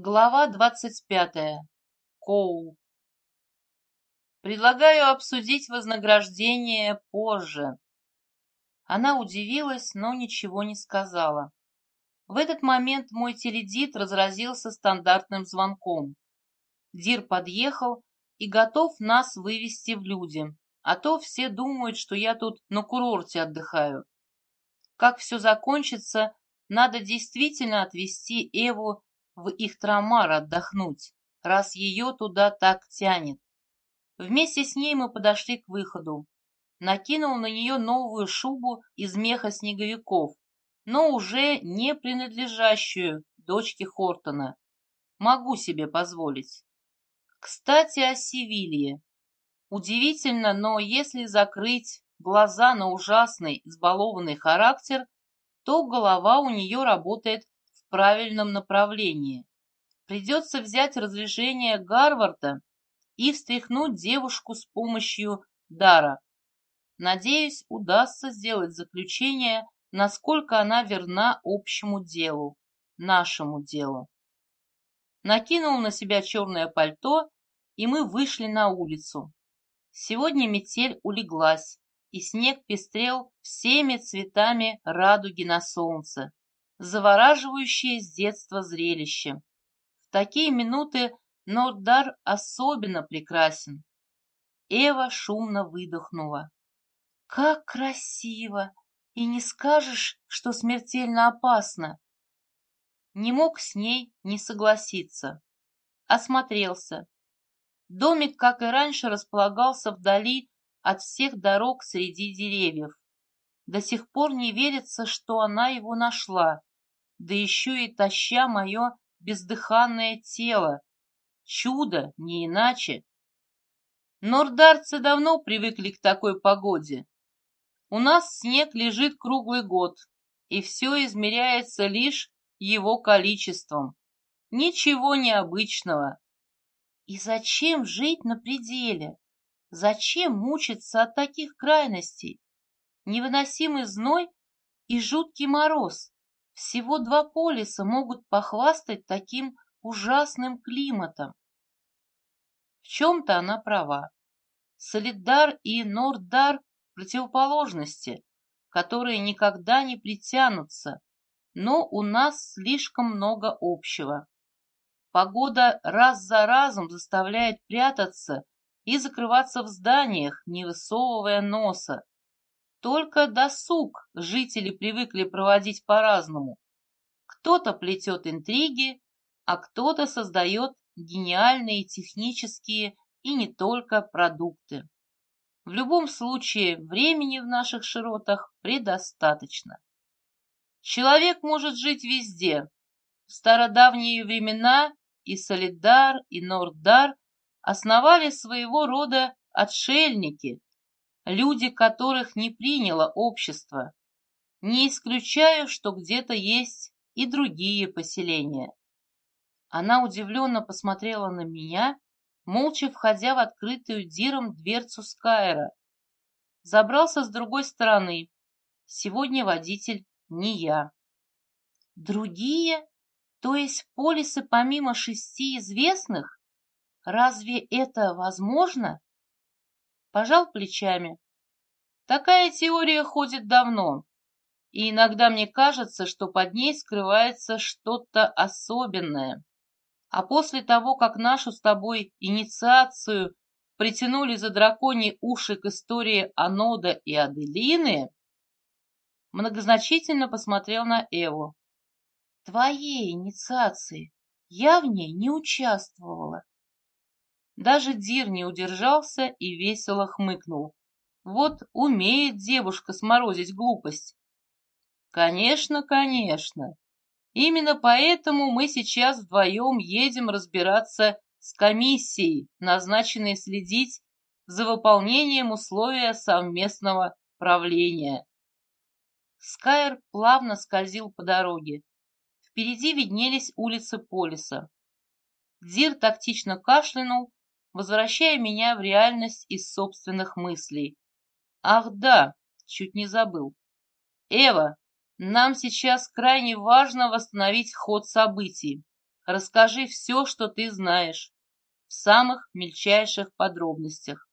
Глава двадцать пятая. Коул. Предлагаю обсудить вознаграждение позже. Она удивилась, но ничего не сказала. В этот момент мой теледит разразился стандартным звонком. Дир подъехал и готов нас вывести в люди, а то все думают, что я тут на курорте отдыхаю. Как все закончится, надо действительно отвезти Эву в их трамар отдохнуть, раз ее туда так тянет. Вместе с ней мы подошли к выходу. Накинул на нее новую шубу из меха снеговиков, но уже не принадлежащую дочке Хортона. Могу себе позволить. Кстати, о Севилье. Удивительно, но если закрыть глаза на ужасный, избалованный характер, то голова у нее работает правильном направлении. Придется взять разрешение Гарварда и встряхнуть девушку с помощью дара. Надеюсь, удастся сделать заключение, насколько она верна общему делу, нашему делу. Накинул на себя черное пальто, и мы вышли на улицу. Сегодня метель улеглась, и снег пестрел всеми цветами радуги на солнце завораживающее с детства зрелище. В такие минуты Нордар особенно прекрасен. Эва шумно выдохнула. «Как красиво! И не скажешь, что смертельно опасно!» Не мог с ней не согласиться. Осмотрелся. Домик, как и раньше, располагался вдали от всех дорог среди деревьев. До сих пор не верится, что она его нашла да еще и таща мое бездыханное тело. Чудо, не иначе. Нордарцы давно привыкли к такой погоде. У нас снег лежит круглый год, и все измеряется лишь его количеством. Ничего необычного. И зачем жить на пределе? Зачем мучиться от таких крайностей? Невыносимый зной и жуткий мороз. Всего два полиса могут похвастать таким ужасным климатом. В чем-то она права. Солидар и Нордар – противоположности, которые никогда не притянутся, но у нас слишком много общего. Погода раз за разом заставляет прятаться и закрываться в зданиях, не высовывая носа. Только досуг жители привыкли проводить по-разному. Кто-то плетет интриги, а кто-то создает гениальные технические и не только продукты. В любом случае, времени в наших широтах предостаточно. Человек может жить везде. В стародавние времена и Солидар, и Нордар основали своего рода отшельники, люди которых не приняло общество. Не исключаю, что где-то есть и другие поселения. Она удивленно посмотрела на меня, молча входя в открытую Диром дверцу Скайра. Забрался с другой стороны. Сегодня водитель не я. Другие? То есть полисы помимо шести известных? Разве это возможно? Пожал плечами. Такая теория ходит давно, и иногда мне кажется, что под ней скрывается что-то особенное. А после того, как нашу с тобой инициацию притянули за драконьи уши к истории Анода и Аделины, многозначительно посмотрел на Эву. Твоей инициации я в ней не участвовала. Даже Дир не удержался и весело хмыкнул. Вот умеет девушка сморозить глупость. Конечно, конечно. Именно поэтому мы сейчас вдвоем едем разбираться с комиссией, назначенной следить за выполнением условия совместного правления. Скайр плавно скользил по дороге. Впереди виднелись улицы Полиса. Дир тактично кашлянул возвращая меня в реальность из собственных мыслей. Ах да, чуть не забыл. Эва, нам сейчас крайне важно восстановить ход событий. расскажи все, что ты знаешь, в самых мельчайших подробностях.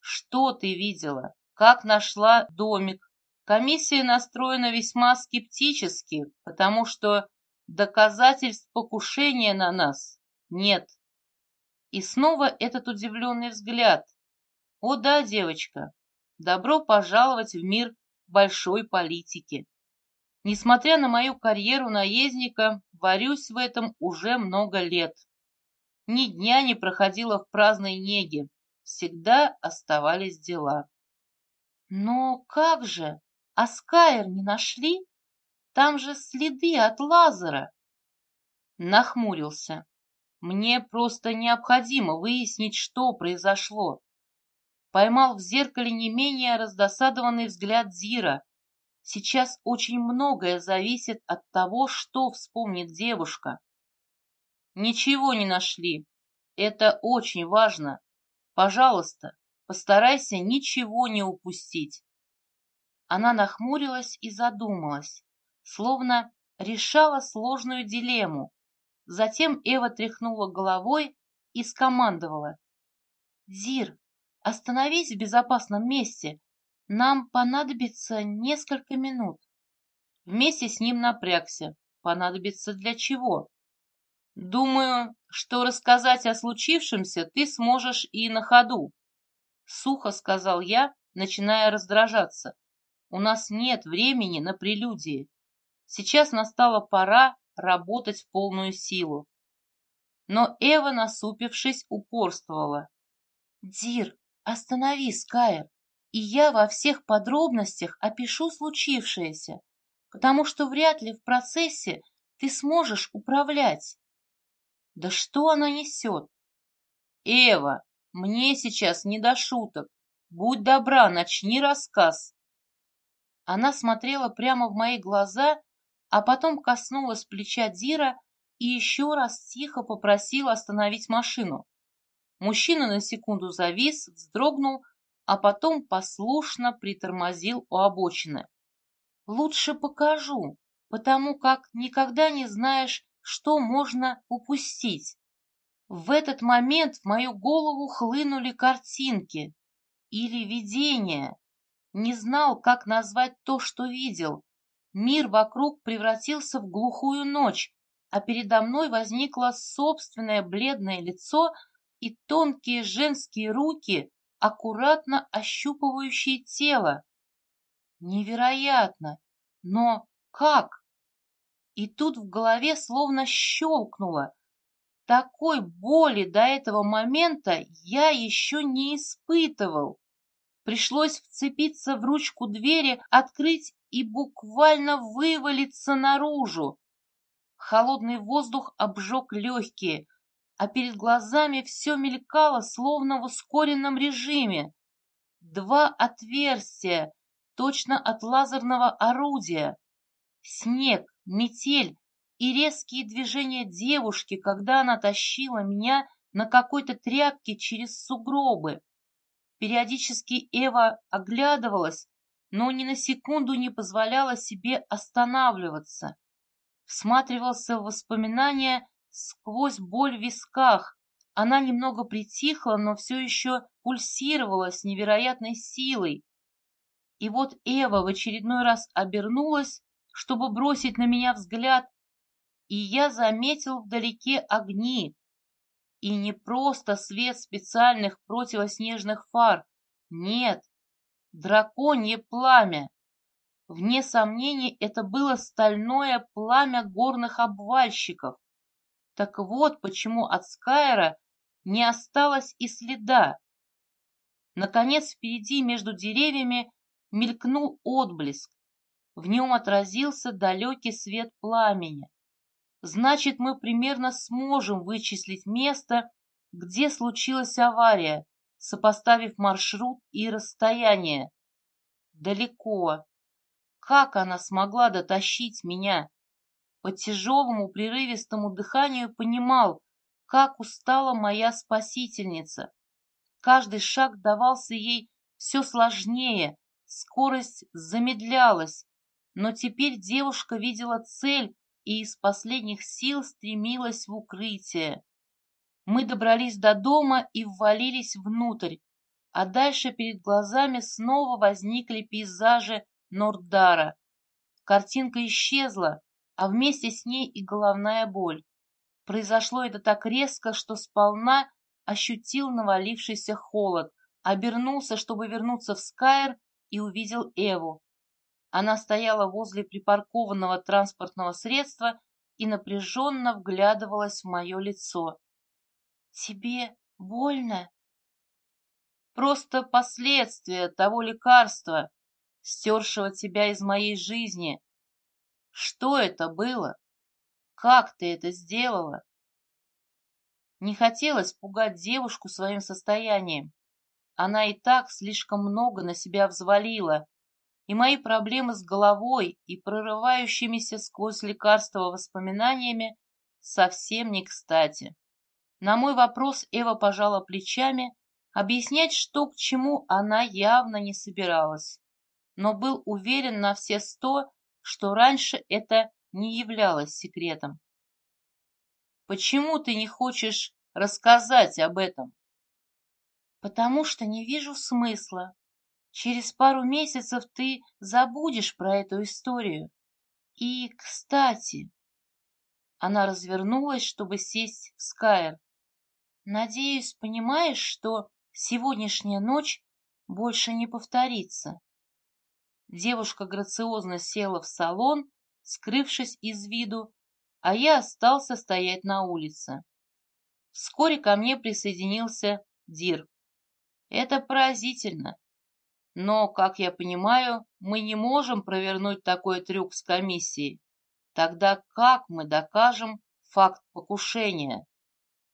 Что ты видела? Как нашла домик? Комиссия настроена весьма скептически, потому что доказательств покушения на нас нет. И снова этот удивленный взгляд. О да, девочка, добро пожаловать в мир большой политики. Несмотря на мою карьеру наездника, варюсь в этом уже много лет. Ни дня не проходило в праздной неге, всегда оставались дела. Но как же? А Скайр не нашли? Там же следы от лазера. Нахмурился. Мне просто необходимо выяснить, что произошло. Поймал в зеркале не менее раздосадованный взгляд Зира. Сейчас очень многое зависит от того, что вспомнит девушка. Ничего не нашли. Это очень важно. Пожалуйста, постарайся ничего не упустить. Она нахмурилась и задумалась, словно решала сложную дилемму. Затем Эва тряхнула головой и скомандовала. «Дир, остановись в безопасном месте. Нам понадобится несколько минут». Вместе с ним напрягся. Понадобится для чего? Думаю, что рассказать о случившемся ты сможешь и на ходу. Сухо сказал я, начиная раздражаться. У нас нет времени на прелюдии. Сейчас настала пора работать в полную силу. Но Эва, насупившись, упорствовала. «Дир, останови, Скайр, и я во всех подробностях опишу случившееся, потому что вряд ли в процессе ты сможешь управлять». «Да что она несет?» «Эва, мне сейчас не до шуток. Будь добра, начни рассказ». Она смотрела прямо в мои глаза, а потом коснулась плеча Дира и еще раз тихо попросила остановить машину. Мужчина на секунду завис, вздрогнул, а потом послушно притормозил у обочины. «Лучше покажу, потому как никогда не знаешь, что можно упустить». В этот момент в мою голову хлынули картинки или видения, не знал, как назвать то, что видел. Мир вокруг превратился в глухую ночь, а передо мной возникло собственное бледное лицо и тонкие женские руки, аккуратно ощупывающие тело. Невероятно! Но как? И тут в голове словно щелкнуло. Такой боли до этого момента я еще не испытывал. Пришлось вцепиться в ручку двери, открыть и буквально вывалиться наружу. Холодный воздух обжег легкие, а перед глазами все мелькало, словно в ускоренном режиме. Два отверстия, точно от лазерного орудия. Снег, метель и резкие движения девушки, когда она тащила меня на какой-то тряпке через сугробы. Периодически Эва оглядывалась, но ни на секунду не позволяла себе останавливаться. Всматривался в воспоминания сквозь боль в висках. Она немного притихла, но все еще пульсировала с невероятной силой. И вот Эва в очередной раз обернулась, чтобы бросить на меня взгляд, и я заметил вдалеке огни, и не просто свет специальных противоснежных фар. Нет, драконье пламя. Вне сомнений, это было стальное пламя горных обвальщиков. Так вот, почему от Скайра не осталось и следа. Наконец, впереди между деревьями мелькнул отблеск. В нем отразился далекий свет пламени значит, мы примерно сможем вычислить место, где случилась авария, сопоставив маршрут и расстояние. Далеко. Как она смогла дотащить меня? По тяжелому прерывистому дыханию понимал, как устала моя спасительница. Каждый шаг давался ей все сложнее, скорость замедлялась, но теперь девушка видела цель и из последних сил стремилась в укрытие. Мы добрались до дома и ввалились внутрь, а дальше перед глазами снова возникли пейзажи Нордара. Картинка исчезла, а вместе с ней и головная боль. Произошло это так резко, что сполна ощутил навалившийся холод, обернулся, чтобы вернуться в Скайр, и увидел Эву. Она стояла возле припаркованного транспортного средства и напряженно вглядывалась в мое лицо. «Тебе больно?» «Просто последствия того лекарства, стершего тебя из моей жизни. Что это было? Как ты это сделала?» Не хотелось пугать девушку своим состоянием. Она и так слишком много на себя взвалила, и мои проблемы с головой и прорывающимися сквозь лекарства воспоминаниями совсем не кстати. На мой вопрос Эва пожала плечами, объяснять, что к чему она явно не собиралась, но был уверен на все сто, что раньше это не являлось секретом. «Почему ты не хочешь рассказать об этом?» «Потому что не вижу смысла. Через пару месяцев ты забудешь про эту историю. И, кстати...» Она развернулась, чтобы сесть в Скайр. Надеюсь, понимаешь, что сегодняшняя ночь больше не повторится. Девушка грациозно села в салон, скрывшись из виду, а я остался стоять на улице. Вскоре ко мне присоединился Дир. Это поразительно. Но, как я понимаю, мы не можем провернуть такой трюк с комиссией. Тогда как мы докажем факт покушения?